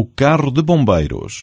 o carro de bombeiros.